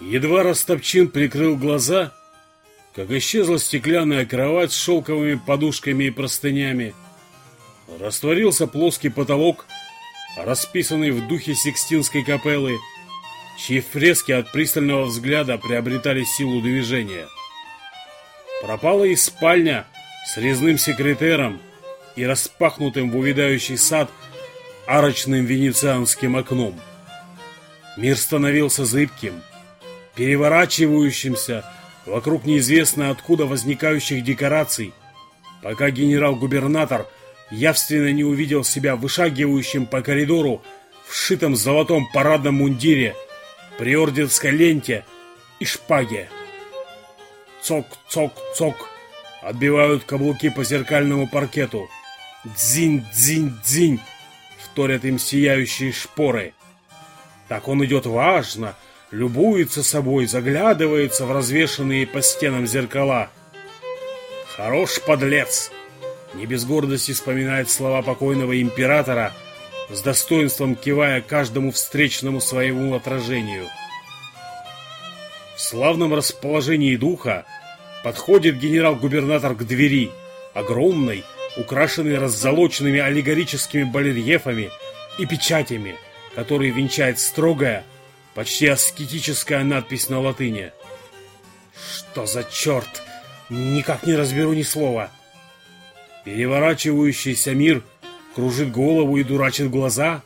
Едва Растопчин прикрыл глаза, как исчезла стеклянная кровать с шелковыми подушками и простынями. Растворился плоский потолок, расписанный в духе Сикстинской капеллы, чьи фрески от пристального взгляда приобретали силу движения. Пропала и спальня с резным секретером и распахнутым в увядающий сад арочным венецианским окном. Мир становился зыбким, переворачивающимся вокруг неизвестно откуда возникающих декораций, пока генерал-губернатор явственно не увидел себя вышагивающим по коридору в шитом золотом парадном мундире, при орденской ленте и шпаге. Цок-цок-цок отбивают каблуки по зеркальному паркету. Дзинь-дзинь-дзинь вторят им сияющие шпоры. Так он идет важно, любуется собой, заглядывается в развешанные по стенам зеркала. Хорош подлец! Не без гордости вспоминает слова покойного императора, с достоинством кивая каждому встречному своему отражению. В славном расположении духа подходит генерал-губернатор к двери, огромной, украшенной раззолоченными аллегорическими барельефами и печатями, которые венчает строгая, почти аскетическая надпись на латыни. Что за черт? Никак не разберу ни слова. Переворачивающийся мир кружит голову и дурачит глаза,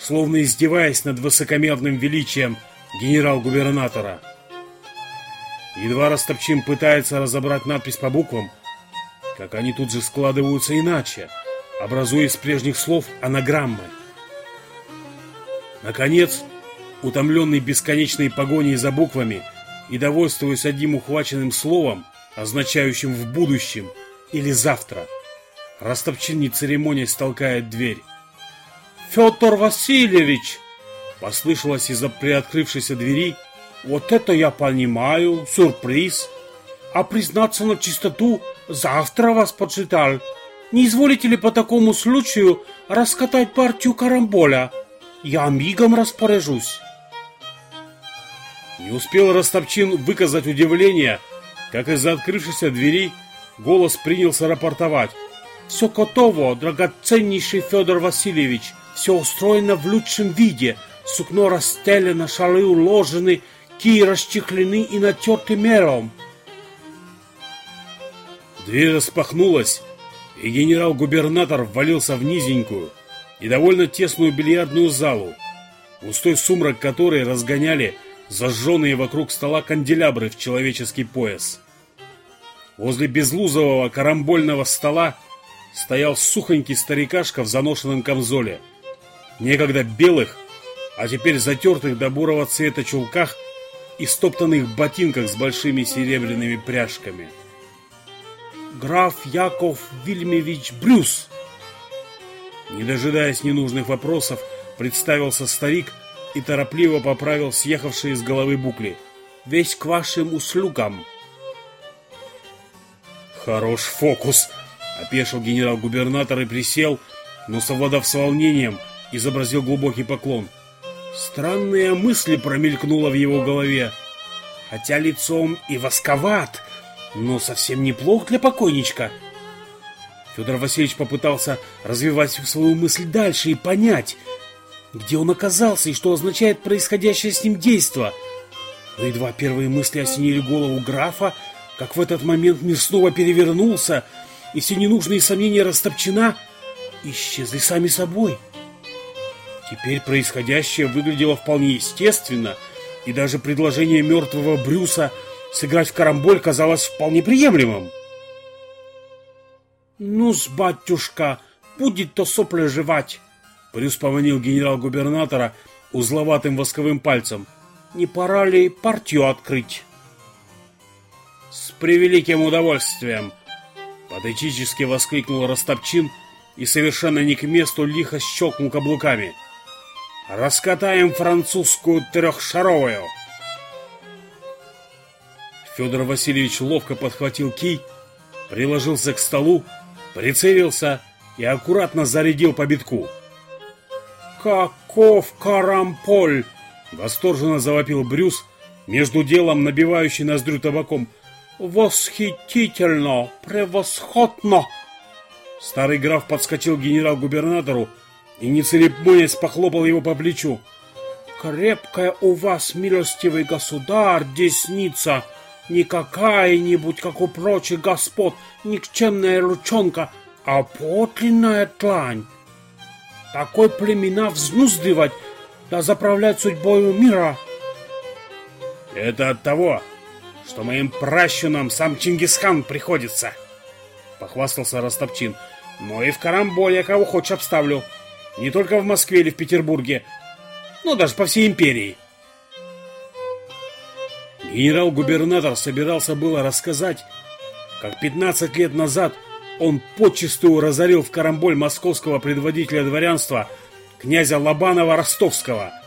словно издеваясь над высокомерным величием генерал-губернатора. Едва Растопчин пытается разобрать надпись по буквам, как они тут же складываются иначе, образуя из прежних слов анаграммы. Наконец, утомленный бесконечной погоней за буквами и довольствуясь одним ухваченным словом, означающим «в будущем» или «завтра», Растопчин не церемонясь дверь. «Федор Васильевич!» Послышалось из-за приоткрывшейся двери. «Вот это я понимаю, сюрприз! А признаться на чистоту, завтра вас почитал. Не изволите ли по такому случаю раскатать партию карамболя?» Я мигом распоряжусь. Не успел Ростопчин выказать удивление, как из-за открывшейся двери голос принялся рапортовать. «Все готово, драгоценнейший Федор Васильевич, все устроено в лучшем виде, сукно расстелено, шалы уложены, кии расчехлены и натерты мером». Дверь распахнулась, и генерал-губернатор ввалился в низенькую, и довольно тесную бильярдную залу, густой сумрак которой разгоняли зажженные вокруг стола канделябры в человеческий пояс. Возле безлузового карамбольного стола стоял сухонький старикашка в заношенном камзоле, некогда белых, а теперь затертых до бурого цвета чулках и стоптанных ботинках с большими серебряными пряжками. «Граф Яков Вильмевич Брюс!» Не дожидаясь ненужных вопросов, представился старик и торопливо поправил съехавшие из головы букли. «Весь к вашим услугам!» «Хорош фокус!» — опешил генерал-губернатор и присел, но, совладав с волнением, изобразил глубокий поклон. Странная мысль промелькнула в его голове. Хотя лицом и восковат, но совсем неплох для покойничка — Федор Васильевич попытался развивать свою мысль дальше и понять, где он оказался и что означает происходящее с ним действо. Но едва первые мысли осенили голову графа, как в этот момент мир снова перевернулся, и все ненужные сомнения Растопчина исчезли сами собой. Теперь происходящее выглядело вполне естественно, и даже предложение мертвого Брюса сыграть в карамболь казалось вполне приемлемым. «Ну-с, батюшка, будет то сопли жевать!» Брюс поманил генерал-губернатора узловатым восковым пальцем. «Не пора ли партию открыть?» «С превеликим удовольствием!» Патетически воскликнул Растопчин и совершенно не к месту лихо щелкнул каблуками. «Раскатаем французскую трехшаровую!» Федор Васильевич ловко подхватил кий, приложился к столу прицелился и аккуратно зарядил по битку. «Каков карамполь!» — восторженно завопил Брюс между делом набивающий ноздрю табаком. «Восхитительно! Превосходно!» Старый граф подскочил генерал-губернатору и, не похлопал его по плечу. «Крепкая у вас, милостивый государь, десница! Не какая-нибудь, как у прочих господ, никчемная ручонка, а подлинная тлань! Такой племена взнуздывать, да заправлять судьбою мира!» «Это от того, что моим пращунам сам Чингисхан приходится!» Похвастался Ростопчин. «Но и в Карамболе кого хочешь обставлю. Не только в Москве или в Петербурге, но даже по всей империи». Генерал-губернатор собирался было рассказать, как 15 лет назад он почистую разорил в Карамболь московского предводителя дворянства князя Лобанова-Ростовского –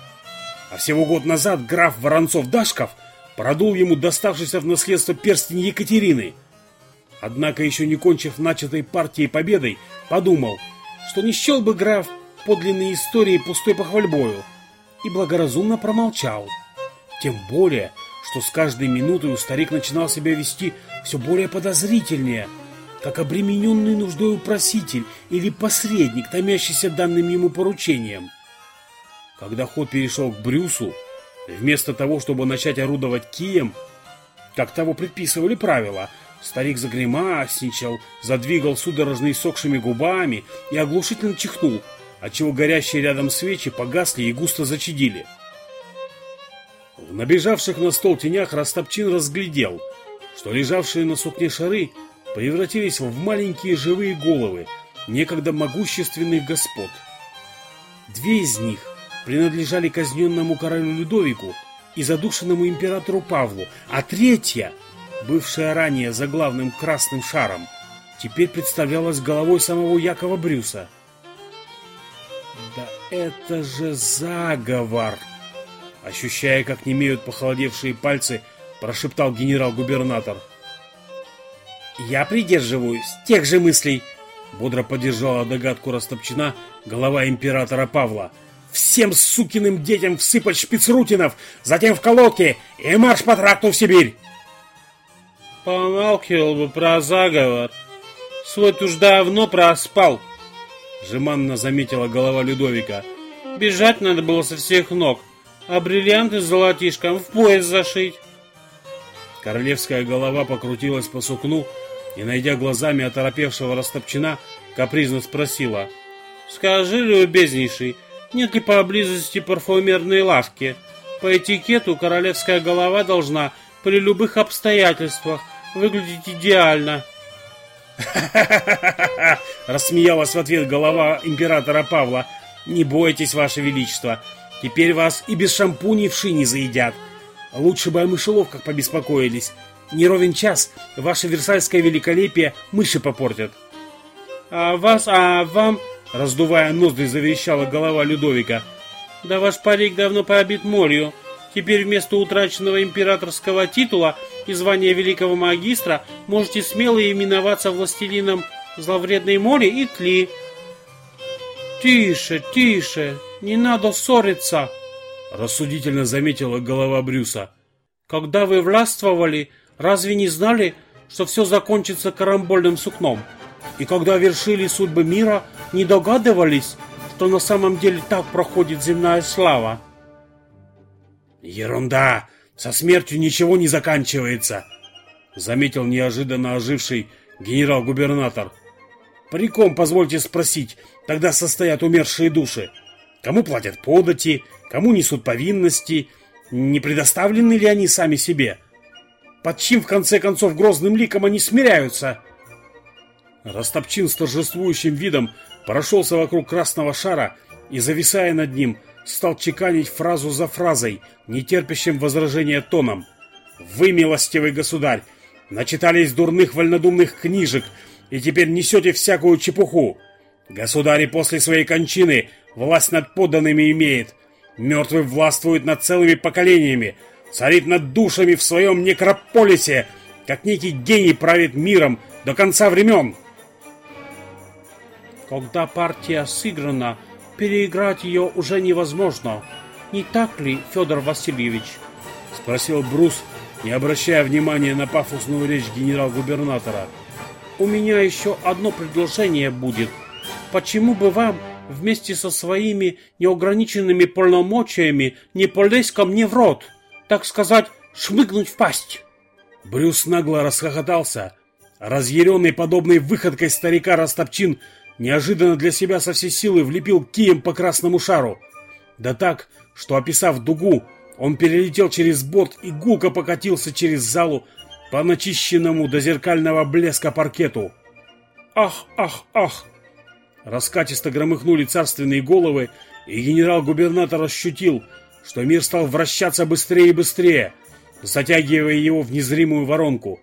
а всего год назад граф Воронцов-Дашков продул ему доставшийся в наследство перстень Екатерины. Однако, еще не кончив начатой партией победой, подумал, что не счел бы граф подлинные истории пустой похвальбою, и благоразумно промолчал. Тем более, что с каждой минутой старик начинал себя вести все более подозрительнее, как обремененный нуждой проситель или посредник, томящийся данным ему поручением. Когда ход перешел к Брюсу, вместо того, чтобы начать орудовать кием, как того предписывали правила, старик загремасничал, задвигал судорожно сохшими губами и оглушительно чихнул, отчего горящие рядом свечи погасли и густо зачадили. В набежавших на стол тенях Растопчин разглядел, что лежавшие на сукне шары превратились в маленькие живые головы некогда могущественных господ. Две из них принадлежали казненному королю Людовику и задушенному императору Павлу, а третья, бывшая ранее за главным красным шаром, теперь представлялась головой самого Якова Брюса. «Да это же заговор!» Ощущая, как немеют похолодевшие пальцы, прошептал генерал-губернатор. «Я придерживаюсь тех же мыслей», — бодро поддержала догадку Растопчина голова императора Павла — всем сукиным детям всыпать шпицрутинов, затем в колодки и марш по тракту в Сибирь. Помалкивал бы про заговор. Свой уж давно проспал. Жеманно заметила голова Людовика. Бежать надо было со всех ног, а бриллианты с золотишком в пояс зашить. Королевская голова покрутилась по сукну и, найдя глазами оторопевшего растопчина, капризно спросила. «Скажи, любезнейший, нет ли поблизости парфюмерной лавки? По этикету королевская голова должна при любых обстоятельствах выглядеть идеально. Рассмеялась в ответ голова императора Павла. Не бойтесь, ваше величество. Теперь вас и без шампуней вши не заедят. Лучше бы о мышеловках побеспокоились. Не ровен час, ваше версальское великолепие мыши попортят. А вас, а вам Раздувая ноздри, заверещала голова Людовика. «Да ваш парик давно побит молью. Теперь вместо утраченного императорского титула и звания великого магистра можете смело именоваться властелином зловредной моли и тли». «Тише, тише, не надо ссориться», — рассудительно заметила голова Брюса. «Когда вы властвовали, разве не знали, что все закончится карамбольным сукном?» И когда вершили судьбы мира, не догадывались, что на самом деле так проходит земная слава. «Ерунда! Со смертью ничего не заканчивается!» Заметил неожиданно оживший генерал-губернатор. «Париком, позвольте спросить, тогда состоят умершие души. Кому платят подати, кому несут повинности, не предоставлены ли они сами себе? Под чьим, в конце концов, грозным ликом они смиряются?» Растопчин с торжествующим видом прошелся вокруг красного шара и, зависая над ним, стал чеканить фразу за фразой, нетерпящим возражения тоном. «Вы, милостивый государь, начитались дурных вольнодумных книжек и теперь несете всякую чепуху. Государь после своей кончины власть над подданными имеет, мертвый властвует над целыми поколениями, царит над душами в своем некрополисе, как некий гений правит миром до конца времен». Когда партия сыграна, переиграть ее уже невозможно. Не так ли, Федор Васильевич? — спросил Брус, не обращая внимания на пафосную речь генерал-губернатора. «У меня еще одно предложение будет. Почему бы вам вместе со своими неограниченными полномочиями не полезть ко мне в рот? Так сказать, шмыгнуть в пасть?» Брюс нагло расхохотался. Разъяренный подобной выходкой старика Растопчин неожиданно для себя со всей силы влепил кием по красному шару. Да так, что, описав дугу, он перелетел через борт и гулко покатился через залу по начищенному до зеркального блеска паркету. «Ах, ах, ах!» Раскатисто громыхнули царственные головы, и генерал-губернатор ощутил, что мир стал вращаться быстрее и быстрее, затягивая его в незримую воронку.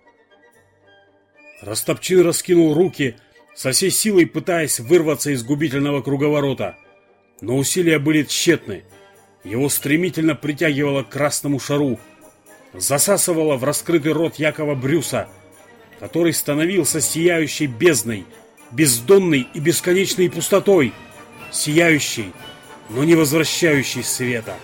Растопчин раскинул руки, со всей силой пытаясь вырваться из губительного круговорота. Но усилия были тщетны. Его стремительно притягивало к красному шару, засасывало в раскрытый рот Якова Брюса, который становился сияющей бездной, бездонной и бесконечной пустотой, сияющей, но не возвращающей света.